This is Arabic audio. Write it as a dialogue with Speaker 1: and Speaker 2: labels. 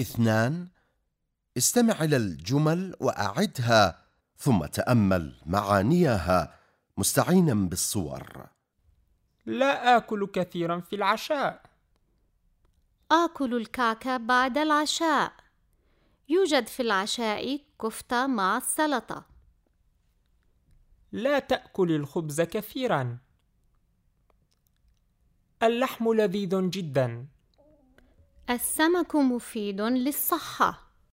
Speaker 1: اثنان استمع إلى الجمل وأعدها ثم تأمل معانيها مستعينا بالصور.
Speaker 2: لا آكل كثيرا في العشاء.
Speaker 3: آكل الكعك بعد العشاء. يوجد في العشاء كفتة مع السلطة.
Speaker 2: لا تأكل الخبز كثيرا. اللحم لذيذ جدا.
Speaker 3: السمك مفيد للصحة.